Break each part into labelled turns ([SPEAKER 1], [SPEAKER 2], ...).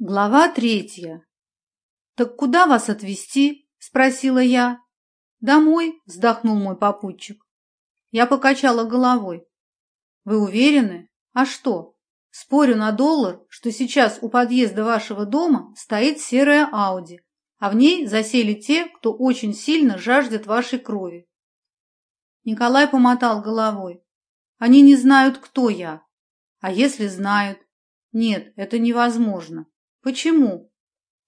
[SPEAKER 1] Глава третья. «Так куда вас отвезти?» – спросила я. «Домой», – вздохнул мой попутчик. Я покачала головой. «Вы уверены? А что? Спорю на доллар, что сейчас у подъезда вашего дома стоит серая Ауди, а в ней засели те, кто очень сильно жаждет вашей крови». Николай помотал головой. «Они не знают, кто я. А если знают? Нет, это невозможно». Почему?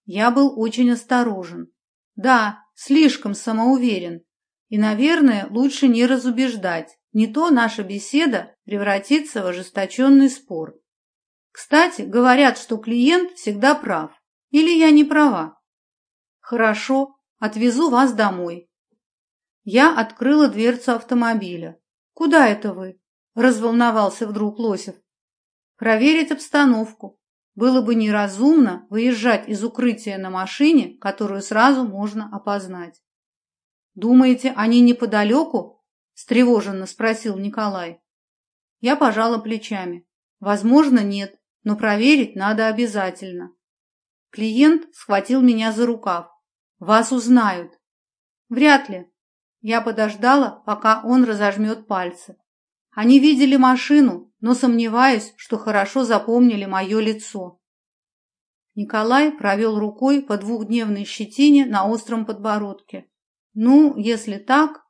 [SPEAKER 1] Я был очень осторожен. Да, слишком самоуверен. И, наверное, лучше не разубеждать. Не то наша беседа превратится в ожесточенный спор. Кстати, говорят, что клиент всегда прав. Или я не права? Хорошо, отвезу вас домой. Я открыла дверцу автомобиля. Куда это вы? Разволновался вдруг Лосев. Проверить обстановку. Было бы неразумно выезжать из укрытия на машине, которую сразу можно опознать. «Думаете, они неподалеку?» – встревоженно спросил Николай. Я пожала плечами. «Возможно, нет, но проверить надо обязательно». Клиент схватил меня за рукав. «Вас узнают». «Вряд ли». Я подождала, пока он разожмет пальцы. Они видели машину, но, сомневаясь, что хорошо запомнили мое лицо. Николай провел рукой по двухдневной щетине на остром подбородке. «Ну, если так...»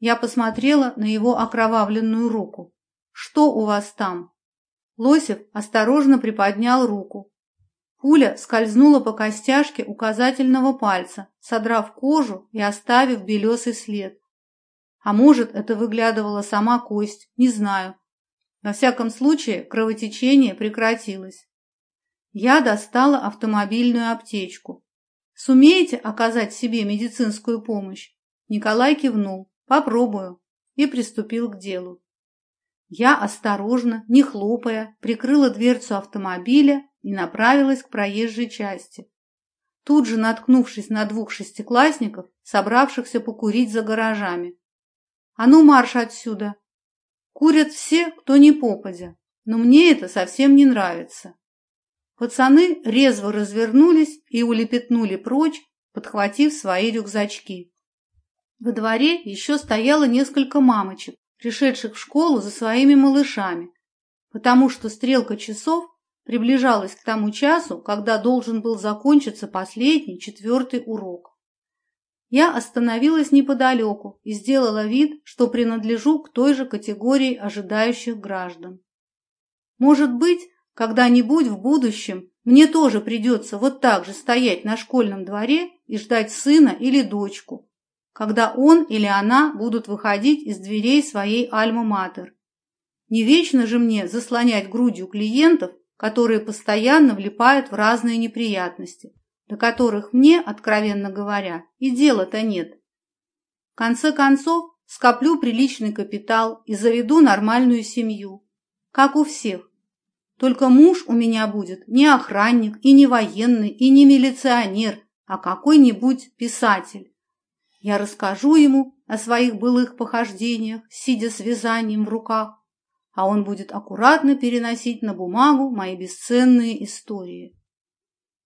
[SPEAKER 1] Я посмотрела на его окровавленную руку. «Что у вас там?» Лосев осторожно приподнял руку. Пуля скользнула по костяшке указательного пальца, содрав кожу и оставив белесый след а может, это выглядывала сама кость, не знаю. Во всяком случае, кровотечение прекратилось. Я достала автомобильную аптечку. «Сумеете оказать себе медицинскую помощь?» Николай кивнул. «Попробую». И приступил к делу. Я осторожно, не хлопая, прикрыла дверцу автомобиля и направилась к проезжей части. Тут же наткнувшись на двух шестиклассников, собравшихся покурить за гаражами. А ну марш отсюда! Курят все, кто не попадя, но мне это совсем не нравится. Пацаны резво развернулись и улепетнули прочь, подхватив свои рюкзачки. Во дворе еще стояло несколько мамочек, пришедших в школу за своими малышами, потому что стрелка часов приближалась к тому часу, когда должен был закончиться последний, четвертый урок. Я остановилась неподалеку и сделала вид, что принадлежу к той же категории ожидающих граждан. Может быть, когда-нибудь в будущем мне тоже придется вот так же стоять на школьном дворе и ждать сына или дочку, когда он или она будут выходить из дверей своей альма-матер. Не вечно же мне заслонять грудью клиентов, которые постоянно влипают в разные неприятности, до которых мне, откровенно говоря, и дела-то нет. В конце концов, скоплю приличный капитал и заведу нормальную семью, как у всех. Только муж у меня будет не охранник, и не военный, и не милиционер, а какой-нибудь писатель. Я расскажу ему о своих былых похождениях, сидя с вязанием в руках, а он будет аккуратно переносить на бумагу мои бесценные истории.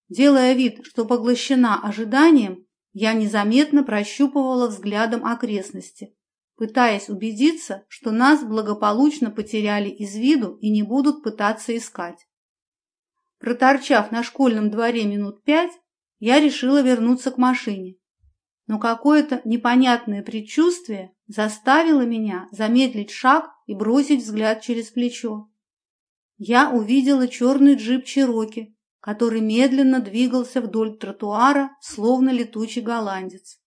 [SPEAKER 1] Делая вид, что поглощена ожиданием, я незаметно прощупывала взглядом окрестности, пытаясь убедиться, что нас благополучно потеряли из виду и не будут пытаться искать. Проторчав на школьном дворе минут пять, я решила вернуться к машине. Но какое-то непонятное предчувствие заставило меня замедлить шаг и бросить взгляд через плечо. Я увидела черный джип Чироки, который медленно двигался вдоль тротуара, словно летучий голландец.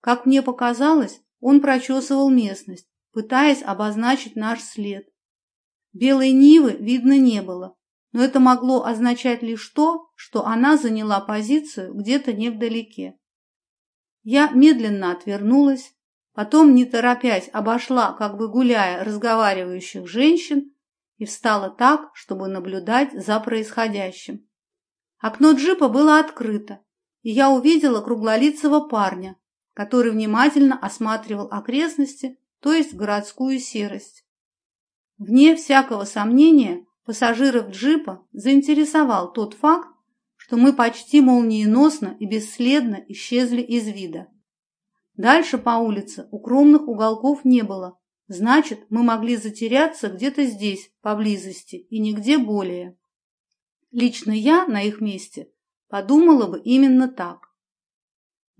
[SPEAKER 1] Как мне показалось, он прочесывал местность, пытаясь обозначить наш след. Белой Нивы видно не было, но это могло означать лишь то, что она заняла позицию где-то невдалеке. Я медленно отвернулась, потом, не торопясь, обошла, как бы гуляя, разговаривающих женщин и встала так, чтобы наблюдать за происходящим. Окно джипа было открыто, и я увидела круглолицего парня, который внимательно осматривал окрестности, то есть городскую серость. Вне всякого сомнения пассажиров джипа заинтересовал тот факт, что мы почти молниеносно и бесследно исчезли из вида. Дальше по улице укромных уголков не было, значит, мы могли затеряться где-то здесь, поблизости, и нигде более. Лично я на их месте подумала бы именно так.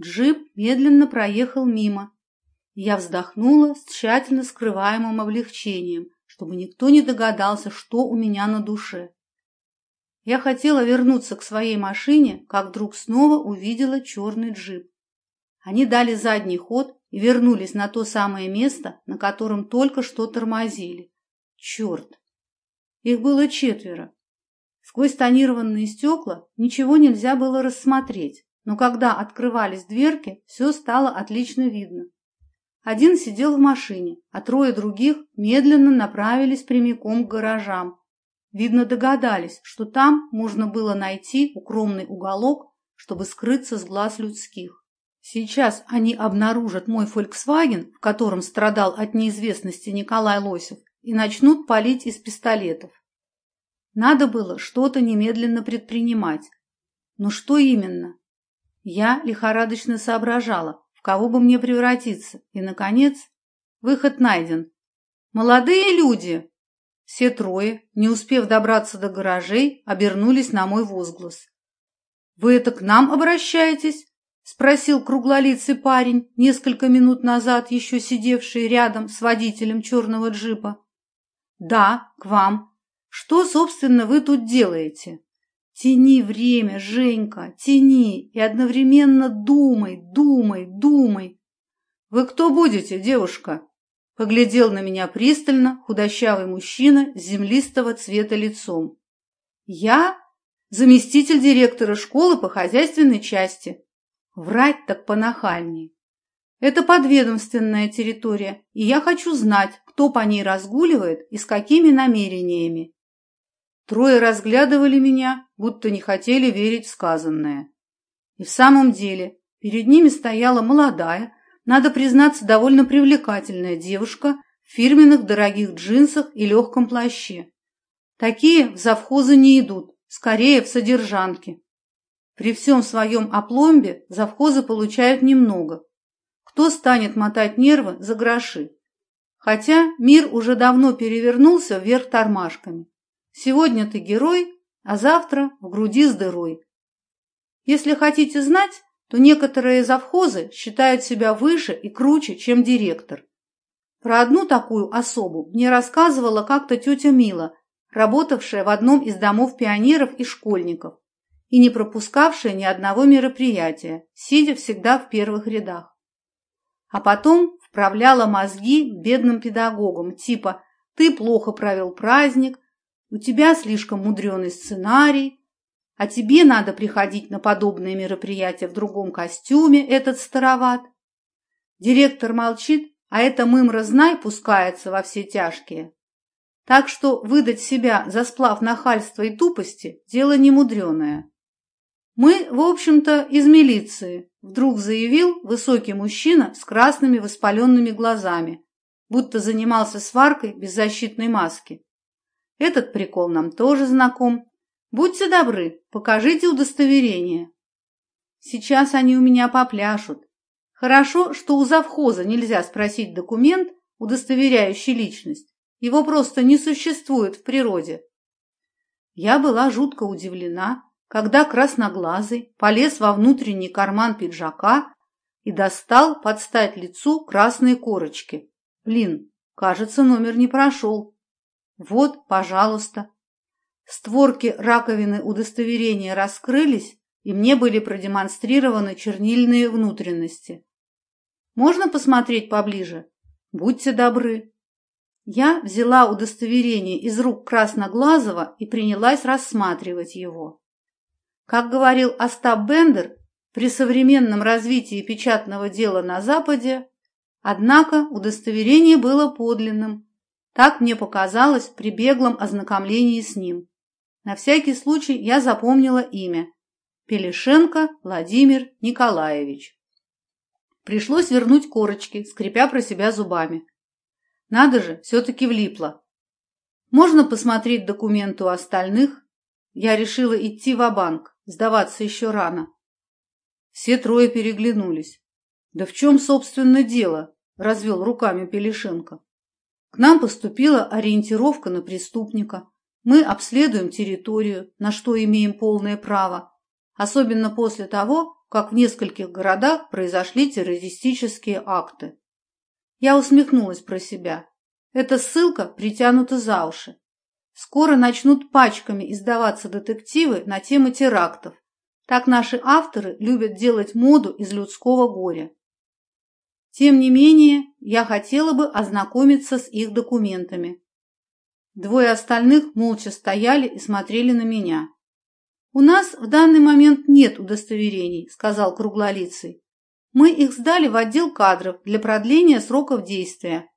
[SPEAKER 1] Джип медленно проехал мимо. Я вздохнула с тщательно скрываемым облегчением, чтобы никто не догадался, что у меня на душе. Я хотела вернуться к своей машине, как вдруг снова увидела черный джип. Они дали задний ход и вернулись на то самое место, на котором только что тормозили. Черт! Их было четверо. Сквозь тонированные стекла ничего нельзя было рассмотреть, но когда открывались дверки, все стало отлично видно. Один сидел в машине, а трое других медленно направились прямиком к гаражам. Видно, догадались, что там можно было найти укромный уголок, чтобы скрыться с глаз людских. Сейчас они обнаружат мой «Фольксваген», в котором страдал от неизвестности Николай Лосев, и начнут палить из пистолетов. Надо было что-то немедленно предпринимать. Но что именно? Я лихорадочно соображала, в кого бы мне превратиться, и, наконец, выход найден. «Молодые люди!» Все трое, не успев добраться до гаражей, обернулись на мой возглас. «Вы это к нам обращаетесь?» — спросил круглолицый парень, несколько минут назад еще сидевший рядом с водителем черного джипа. «Да, к вам. Что, собственно, вы тут делаете? Тяни время, Женька, тяни, и одновременно думай, думай, думай. Вы кто будете, девушка? Поглядел на меня пристально худощавый мужчина землистого цвета лицом. Я заместитель директора школы по хозяйственной части. Врать так понахальней. Это подведомственная территория, и я хочу знать, кто по ней разгуливает и с какими намерениями. Трое разглядывали меня, будто не хотели верить в сказанное. И в самом деле перед ними стояла молодая, надо признаться, довольно привлекательная девушка в фирменных дорогих джинсах и легком плаще. Такие в завхозы не идут, скорее в содержанки. При всем своем опломбе завхозы получают немного. Кто станет мотать нервы за гроши? Хотя мир уже давно перевернулся вверх тормашками. сегодня ты герой, а завтра в груди с дырой. Если хотите знать, то некоторые завхозы считают себя выше и круче, чем директор. Про одну такую особу мне рассказывала как-то тетя Мила, работавшая в одном из домов пионеров и школьников и не пропускавшая ни одного мероприятия, сидя всегда в первых рядах. А потом вправляла мозги бедным педагогам, типа «ты плохо провел праздник», «у тебя слишком мудреный сценарий», а тебе надо приходить на подобные мероприятия в другом костюме, этот староват. Директор молчит, а эта мымра знай пускается во все тяжкие. Так что выдать себя за сплав нахальства и тупости – дело немудреное. «Мы, в общем-то, из милиции», – вдруг заявил высокий мужчина с красными воспаленными глазами, будто занимался сваркой беззащитной маски. Этот прикол нам тоже знаком. Будьте добры, покажите удостоверение. Сейчас они у меня попляшут. Хорошо, что у завхоза нельзя спросить документ, удостоверяющий личность. Его просто не существует в природе. Я была жутко удивлена, когда красноглазый полез во внутренний карман пиджака и достал под лицу красные корочки. Блин, кажется, номер не прошел. Вот, пожалуйста, Створки раковины удостоверения раскрылись, и мне были продемонстрированы чернильные внутренности. «Можно посмотреть поближе? Будьте добры». Я взяла удостоверение из рук Красноглазого и принялась рассматривать его. Как говорил Остап Бендер, при современном развитии печатного дела на Западе, однако удостоверение было подлинным. Так мне показалось, при беглом ознакомлении с ним. На всякий случай я запомнила имя. Пелешенко Владимир Николаевич. Пришлось вернуть корочки, скрипя про себя зубами. Надо же, все-таки влипло. Можно посмотреть документы у остальных? Я решила идти в банк сдаваться еще рано. Все трое переглянулись. «Да в чем, собственно, дело?» – развел руками Пелешенко. «К нам поступила ориентировка на преступника. Мы обследуем территорию, на что имеем полное право, особенно после того, как в нескольких городах произошли террористические акты. Я усмехнулась про себя. Эта ссылка притянута за уши. Скоро начнут пачками издаваться детективы на темы терактов. Так наши авторы любят делать моду из людского горя. Тем не менее, я хотела бы ознакомиться с их документами. Двое остальных молча стояли и смотрели на меня. «У нас в данный момент нет удостоверений», – сказал круглолицый. «Мы их сдали в отдел кадров для продления сроков действия».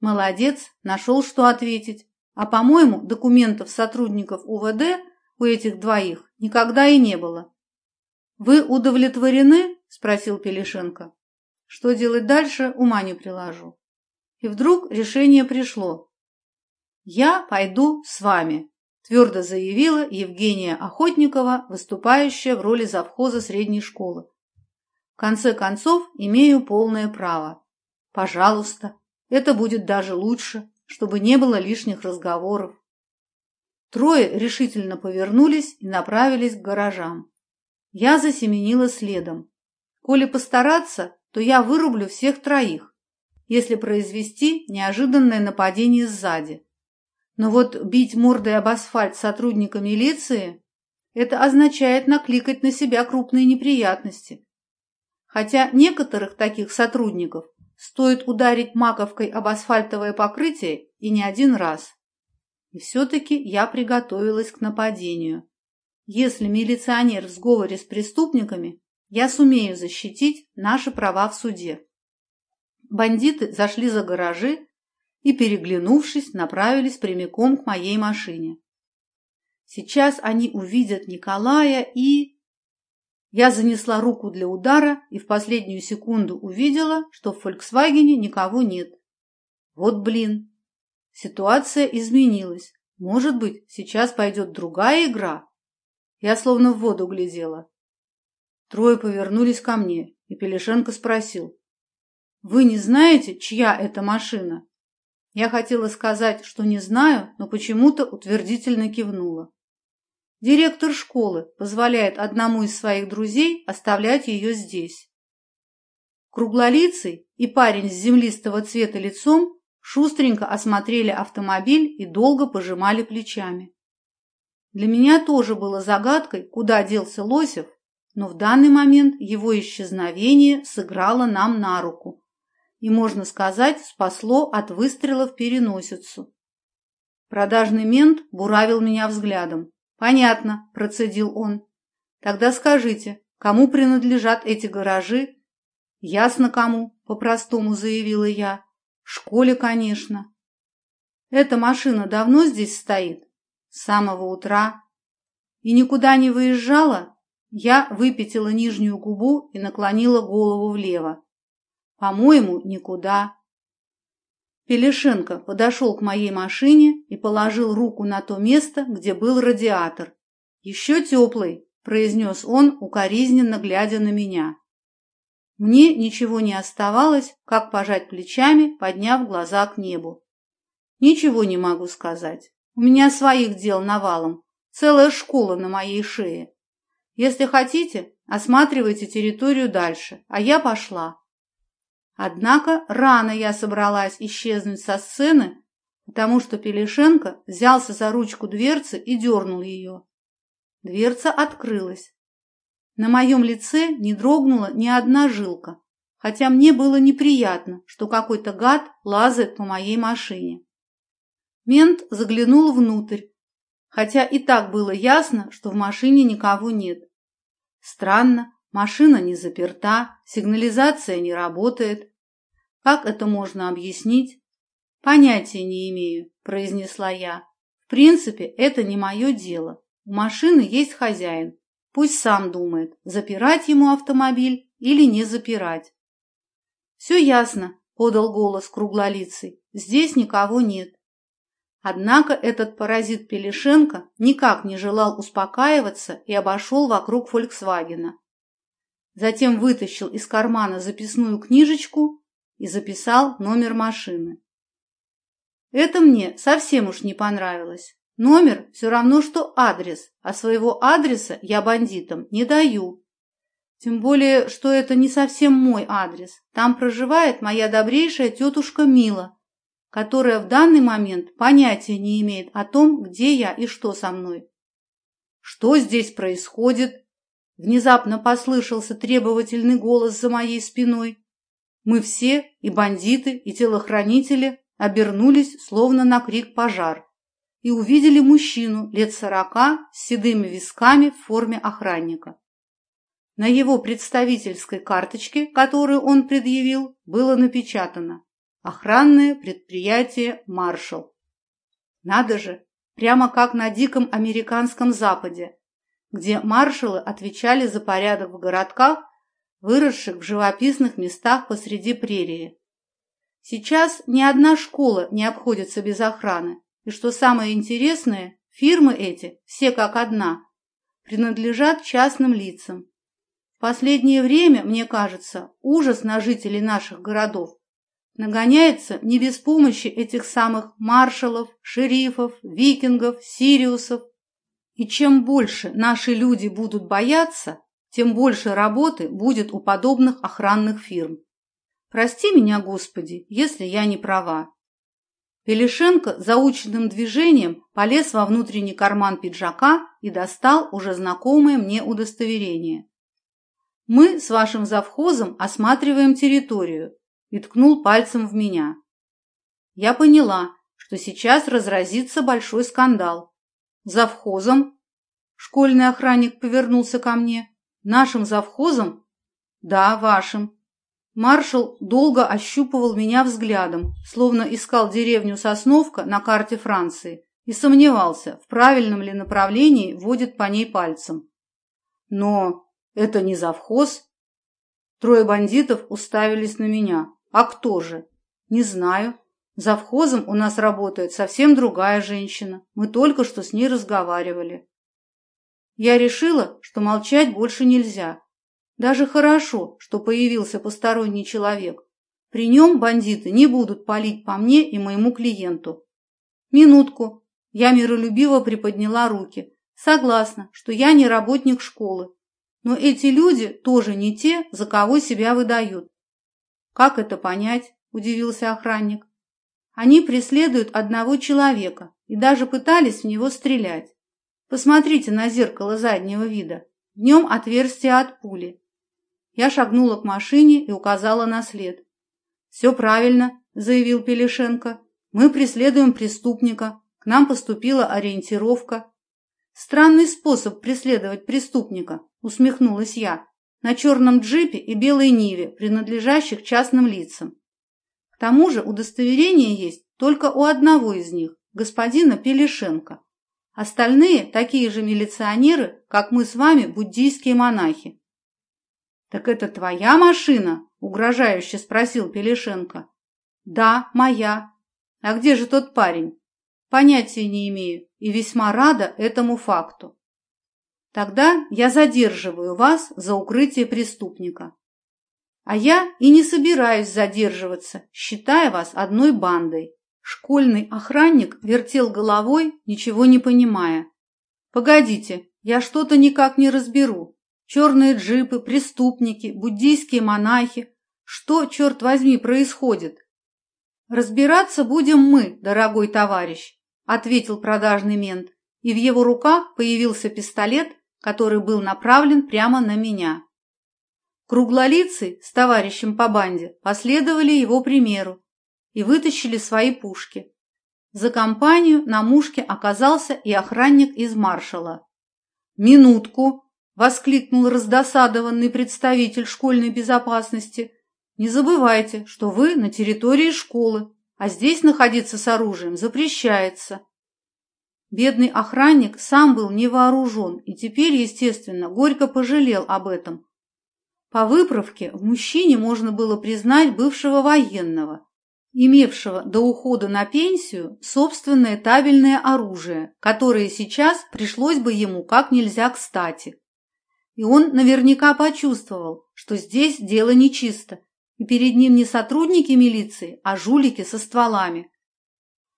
[SPEAKER 1] Молодец, нашел, что ответить. А, по-моему, документов сотрудников УВД у этих двоих никогда и не было. «Вы удовлетворены?» – спросил Пелешенко что делать дальше, ума не приложу. И вдруг решение пришло. «Я пойду с вами», – твердо заявила Евгения Охотникова, выступающая в роли завхоза средней школы. «В конце концов, имею полное право. Пожалуйста, это будет даже лучше, чтобы не было лишних разговоров». Трое решительно повернулись и направились к гаражам. Я засеменила следом. Коли постараться, то я вырублю всех троих, если произвести неожиданное нападение сзади. Но вот бить мордой об асфальт сотрудника милиции – это означает накликать на себя крупные неприятности. Хотя некоторых таких сотрудников стоит ударить маковкой об асфальтовое покрытие и не один раз. И все-таки я приготовилась к нападению. Если милиционер в сговоре с преступниками, Я сумею защитить наши права в суде». Бандиты зашли за гаражи и, переглянувшись, направились прямиком к моей машине. Сейчас они увидят Николая и... Я занесла руку для удара и в последнюю секунду увидела, что в «Фольксвагене» никого нет. Вот блин. Ситуация изменилась. Может быть, сейчас пойдет другая игра? Я словно в воду глядела. Трое повернулись ко мне, и Пелешенко спросил. «Вы не знаете, чья это машина?» Я хотела сказать, что не знаю, но почему-то утвердительно кивнула. Директор школы позволяет одному из своих друзей оставлять ее здесь. Круглолицый и парень с землистого цвета лицом шустренько осмотрели автомобиль и долго пожимали плечами. Для меня тоже было загадкой, куда делся Лосев, но в данный момент его исчезновение сыграло нам на руку и, можно сказать, спасло от выстрела в переносицу. Продажный мент буравил меня взглядом. «Понятно», – процедил он. «Тогда скажите, кому принадлежат эти гаражи?» «Ясно кому», – по-простому заявила я. «Школе, конечно». «Эта машина давно здесь стоит?» «С самого утра». «И никуда не выезжала?» Я выпятила нижнюю губу и наклонила голову влево. По-моему, никуда. Пелешенко подошел к моей машине и положил руку на то место, где был радиатор. «Еще теплый», – произнес он, укоризненно глядя на меня. Мне ничего не оставалось, как пожать плечами, подняв глаза к небу. Ничего не могу сказать. У меня своих дел навалом. Целая школа на моей шее. Если хотите, осматривайте территорию дальше, а я пошла. Однако рано я собралась исчезнуть со сцены, потому что Пелешенко взялся за ручку дверцы и дернул ее. Дверца открылась. На моем лице не дрогнула ни одна жилка, хотя мне было неприятно, что какой-то гад лазает по моей машине. Мент заглянул внутрь, хотя и так было ясно, что в машине никого нет. Странно, машина не заперта, сигнализация не работает. Как это можно объяснить? Понятия не имею, произнесла я. В принципе, это не мое дело. У машины есть хозяин. Пусть сам думает, запирать ему автомобиль или не запирать. Все ясно, подал голос круглолицый. Здесь никого нет. Однако этот паразит Пелешенко никак не желал успокаиваться и обошел вокруг «Фольксвагена». Затем вытащил из кармана записную книжечку и записал номер машины. Это мне совсем уж не понравилось. Номер все равно, что адрес, а своего адреса я бандитам не даю. Тем более, что это не совсем мой адрес. Там проживает моя добрейшая тетушка Мила – которая в данный момент понятия не имеет о том, где я и что со мной. «Что здесь происходит?» Внезапно послышался требовательный голос за моей спиной. Мы все, и бандиты, и телохранители, обернулись, словно на крик пожар, и увидели мужчину лет сорока с седыми висками в форме охранника. На его представительской карточке, которую он предъявил, было напечатано охранное предприятие «Маршал». Надо же, прямо как на диком американском западе, где маршалы отвечали за порядок в городках, выросших в живописных местах посреди прерии. Сейчас ни одна школа не обходится без охраны, и что самое интересное, фирмы эти, все как одна, принадлежат частным лицам. В последнее время, мне кажется, ужас на жителей наших городов нагоняется не без помощи этих самых маршалов, шерифов, викингов, сириусов. И чем больше наши люди будут бояться, тем больше работы будет у подобных охранных фирм. Прости меня, Господи, если я не права. Пелешенко заученным движением полез во внутренний карман пиджака и достал уже знакомое мне удостоверение. «Мы с вашим завхозом осматриваем территорию», и ткнул пальцем в меня. Я поняла, что сейчас разразится большой скандал. «Завхозом?» Школьный охранник повернулся ко мне. «Нашим завхозом?» «Да, вашим», Маршал долго ощупывал меня взглядом, словно искал деревню Сосновка на карте Франции и сомневался, в правильном ли направлении водит по ней пальцем. Но это не завхоз. Трое бандитов уставились на меня. А кто же? Не знаю. Завхозом у нас работает совсем другая женщина. Мы только что с ней разговаривали. Я решила, что молчать больше нельзя, даже хорошо, что появился посторонний человек. При нем бандиты не будут палить по мне и моему клиенту. Минутку. Я миролюбиво приподняла руки. Согласна, что я не работник школы. Но эти люди тоже не те, за кого себя выдают. Как это понять? Удивился охранник. Они преследуют одного человека и даже пытались в него стрелять. Посмотрите на зеркало заднего вида. В нем отверстие от пули. Я шагнула к машине и указала на след. «Все правильно», — заявил Пелешенко. «Мы преследуем преступника. К нам поступила ориентировка». «Странный способ преследовать преступника», — усмехнулась я на черном джипе и белой Ниве, принадлежащих частным лицам. К тому же удостоверение есть только у одного из них, господина Пелешенко. Остальные такие же милиционеры, как мы с вами, буддийские монахи. «Так это твоя машина?» – угрожающе спросил Пелешенко. «Да, моя. А где же тот парень?» «Понятия не имею и весьма рада этому факту». Тогда я задерживаю вас за укрытие преступника. А я и не собираюсь задерживаться, считая вас одной бандой. Школьный охранник вертел головой, ничего не понимая. Погодите, я что-то никак не разберу. Черные джипы, преступники, буддийские монахи. Что, черт возьми, происходит? Разбираться будем мы, дорогой товарищ, ответил продажный мент, и в его руках появился пистолет который был направлен прямо на меня. Круглолицы с товарищем по банде последовали его примеру и вытащили свои пушки. За компанию на мушке оказался и охранник из маршала. «Минутку!» – воскликнул раздосадованный представитель школьной безопасности. «Не забывайте, что вы на территории школы, а здесь находиться с оружием запрещается». Бедный охранник сам был не вооружен и теперь, естественно, горько пожалел об этом. По выправке в мужчине можно было признать бывшего военного, имевшего до ухода на пенсию собственное табельное оружие, которое сейчас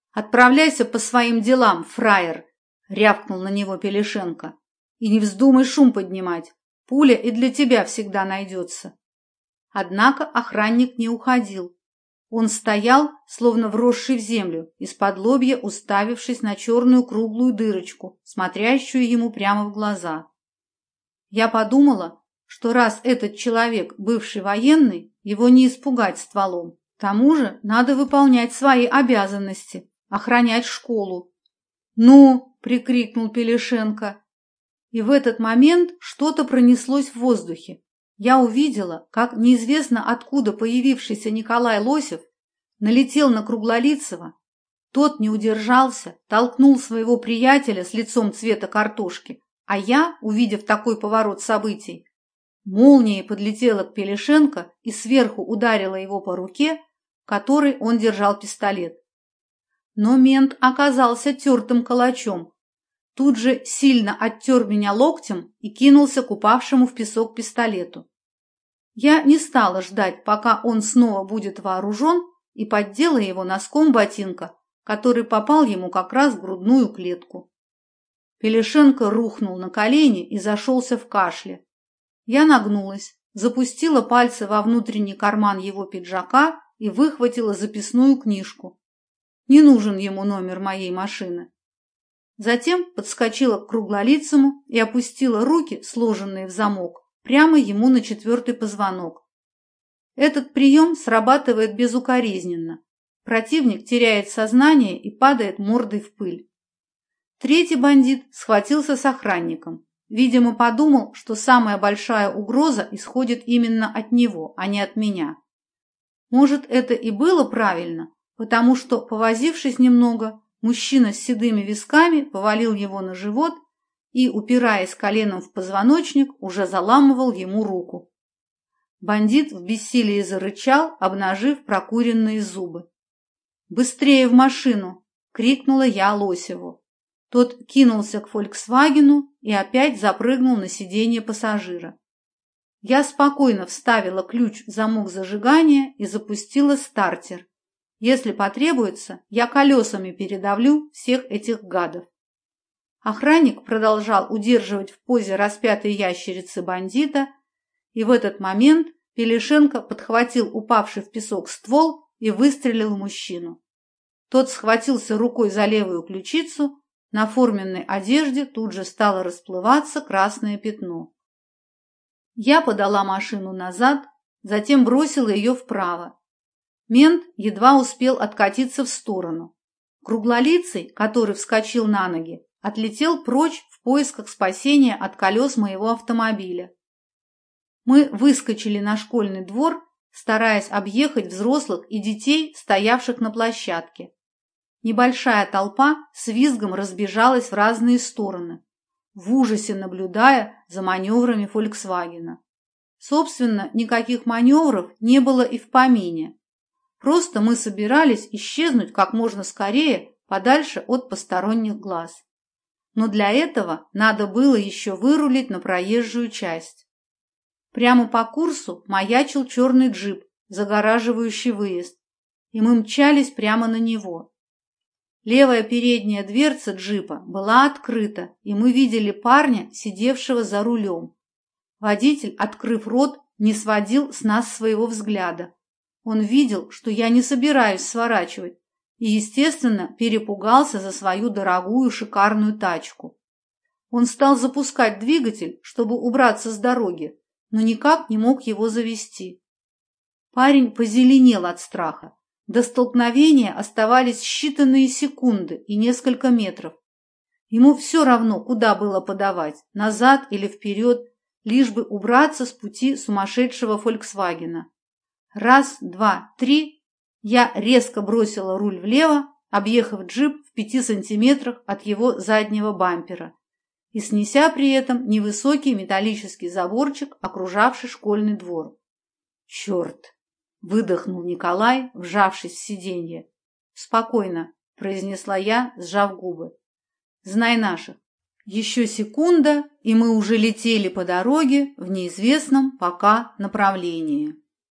[SPEAKER 1] пришлось бы ему как нельзя кстати. И он наверняка почувствовал, что здесь дело нечисто, и перед ним не сотрудники милиции, а жулики со стволами. «Отправляйся по своим делам, фраер!» — рявкнул на него Пелешенко. «И не вздумай шум поднимать. Пуля и для тебя всегда найдется». Однако охранник не уходил. Он стоял, словно вросший в землю, из-под лобья уставившись на черную круглую дырочку, смотрящую ему прямо в глаза. Я подумала, что раз этот человек бывший военный, его не испугать стволом. К тому же надо выполнять свои обязанности, охранять школу. «Ну!» — прикрикнул Пелешенко. И в этот момент что-то пронеслось в воздухе. Я увидела, как неизвестно откуда появившийся Николай Лосев налетел на Круглолицего. Тот не удержался, толкнул своего приятеля с лицом цвета картошки, а я, увидев такой поворот событий, молнией подлетела к Пелешенко и сверху ударила его по руке, которой он держал пистолет. но мент оказался тертым калачом. Тут же сильно оттер меня локтем и кинулся к упавшему в песок пистолету. Я не стала ждать, пока он снова будет вооружен, и поддела его носком ботинка, который попал ему как раз в грудную клетку. Пелешенко рухнул на колени и зашелся в кашле. Я нагнулась, запустила пальцы во внутренний карман его пиджака и выхватила записную книжку, Не нужен ему номер моей машины. Затем подскочила к круглолицему и опустила руки, сложенные в замок, прямо ему на четвертый позвонок. Этот прием срабатывает безукоризненно. Противник теряет сознание и падает мордой в пыль. Третий бандит схватился с охранником. Видимо, подумал, что самая большая угроза исходит именно от него, а не от меня. Может, это и было правильно, потому что, повозившись немного, мужчина с седыми висками повалил его на живот и, упираясь коленом в позвоночник, уже заламывал ему руку. Бандит в бессилии зарычал, обнажив прокуренные зубы. «Быстрее в машину!» — крикнула я Лосеву. Тот кинулся к «Фольксвагену» и опять запрыгнул на сиденье пассажира. Я спокойно вставила ключ в замок зажигания и запустила стартер. Если потребуется, я колесами передавлю всех этих гадов. Охранник продолжал удерживать в позе распятой ящерицы бандита, и в этот момент Пелешенко подхватил упавший в песок ствол и выстрелил мужчину. Тот схватился рукой за левую ключицу, на форменной одежде тут же стало расплываться красное пятно. Я подала машину назад, затем бросила ее вправо Мент едва успел откатиться в сторону. Круглолицый, который вскочил на ноги, отлетел прочь в поисках спасения от колес моего автомобиля. Мы выскочили на школьный двор, стараясь объехать взрослых и детей, стоявших на площадке. Небольшая толпа с визгом разбежалась в разные стороны, в ужасе наблюдая за маневрами «Фольксвагена». Собственно, никаких маневров не было и в помине. Просто мы собирались исчезнуть как можно скорее подальше от посторонних глаз. Но для этого надо было еще вырулить на проезжую часть. Прямо по курсу маячил черный джип, загораживающий выезд, и мы мчались прямо на него. Левая передняя дверца джипа была открыта, и мы видели парня, сидевшего за рулем. Водитель, открыв рот, не сводил с нас своего взгляда. Он видел, что я не собираюсь сворачивать, и, естественно, перепугался за свою дорогую шикарную тачку. Он стал запускать двигатель, чтобы убраться с дороги, но никак не мог его завести. Парень позеленел от страха. До столкновения оставались считанные секунды и несколько метров. Ему все равно, куда было подавать, назад или вперед, лишь бы убраться с пути сумасшедшего «Фольксвагена». Раз, два, три. Я резко бросила руль влево, объехав джип в пяти сантиметрах от его заднего бампера и снеся при этом невысокий металлический заборчик, окружавший школьный двор. «Черт!» – выдохнул Николай, вжавшись в сиденье. «Спокойно», – произнесла я, сжав губы. «Знай наших. Еще секунда, и мы уже летели по дороге в неизвестном пока направлении».